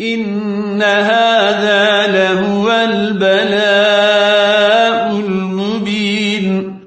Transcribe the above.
إن هذا لهو البلاء المبين